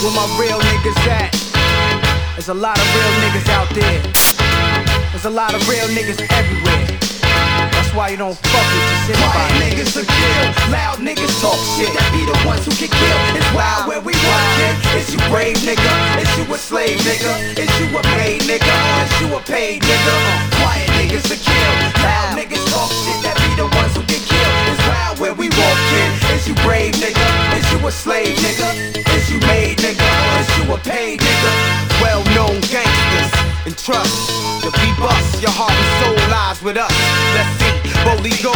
Where my real niggas at? There's a lot of real niggas out there. There's a lot of real niggas everywhere. That's why you don't fuck with just Quiet niggas are kill, loud niggas talk shit. That be the ones who get killed. It's wild where we walk. Is you brave nigga? Is you a slave nigga? Is you a paid nigga? Is you a paid nigga? Let's see, boldly go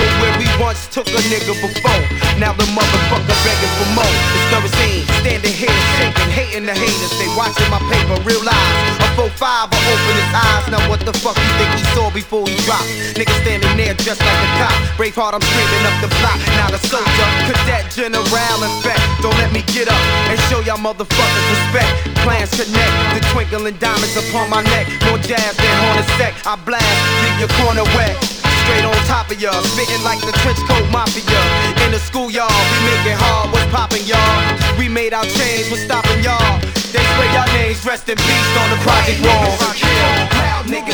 once took a nigga before. Now the motherfucker begging for more. It's scene, standing here shaking, hating the haters. They watching my paper, real lies. A 4-5 will open his eyes. Now what the fuck you think he saw before he dropped? Nigga standing there just like a cop. Braveheart, I'm screaming up the block. Now the soldier, cadet, general, in fact. Don't let me get up and show y'all motherfuckers respect. Plans connect, the twinkling diamonds upon my neck. More jazz than hornet sec. I blast, leave your corner wet. Straight on top of ya, spitting like the trench coat mafia. In the schoolyard, we make it hard. What's poppin', y'all? We made our change, what's stopping y'all? They spray y'all names, rest in peace on the project wall. Niggas are kill. Loud niggas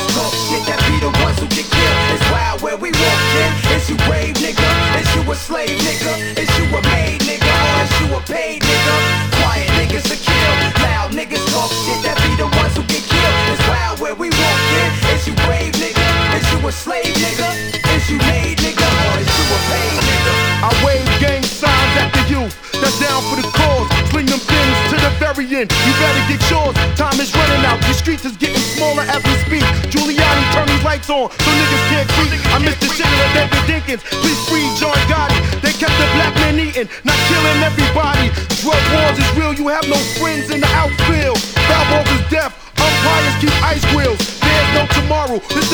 a slave nigga? Is you made nigga? Or is you a paid nigga? I wave gang signs at the youth that's down for the cause. Sling them things to the very end. You better get yours. Time is running out. The streets is getting smaller as we speak. Giuliani turn these lights on so niggas can't creep. I miss the shit of David Dinkins. Please free John Gotti. They kept the black man eating, not killing everybody. Drug wars is real. You have no friends in the outfield. Balls is death. Umpires keep ice grills. There's no tomorrow. It's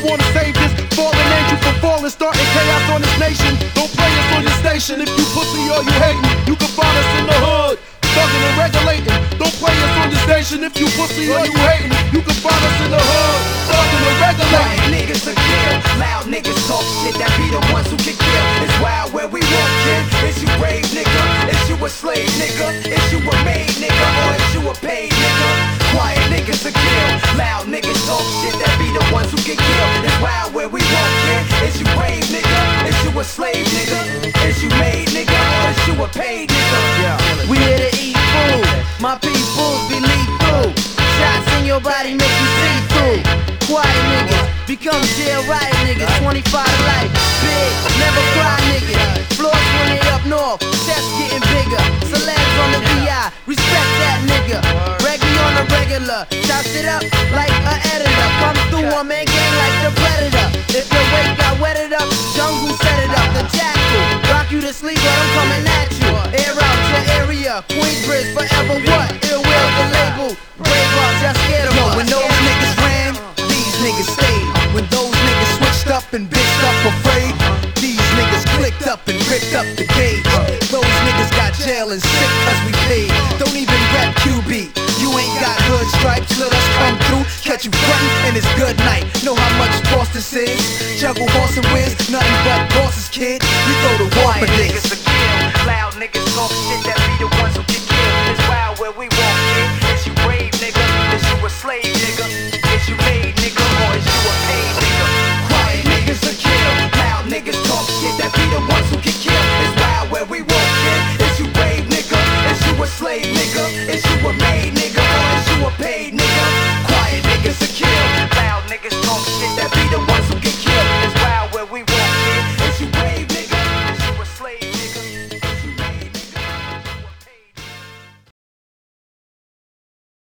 the wanna save this? Fallen angel from falling, starting chaos on this nation. Don't play us on your station if you pussy or you hating. You can find us in the hood. Thugging and regulating. Don't play us on your station if you pussy or you hating. You can find us in the hood. Thugging and regulating. Is you brave nigga? Is you a slave nigga? Is you made nigga? Is you a paid nigga? We here to eat food. My peoples be lethal. Shots in your body make you see through. Quiet niggas, become jail riot niggas. 25 to life, big, regular, chops it up like a editor. Come through gang like the predator. If your weight got wetted up, jungle set it up. The jackal, rock you to sleep, but I'm coming at you. Air out your area, Queensbridge forever what? Ill will the label, brave heart, just scared of Yo, when those niggas ran, these niggas stayed. When those niggas switched up and bitched up afraid, these niggas clicked up and ripped up the gauge. Those niggas got jail and sick cause we paid. Don't even rap QB. Ain't got hood stripes, let us come through. Catch you frontin' and it's good night. Know how much boss this is? Juggle horse and whiz, nothing but bosses, kid. We go to war for niggas. kill. Loud niggas talk shit that be the ones who get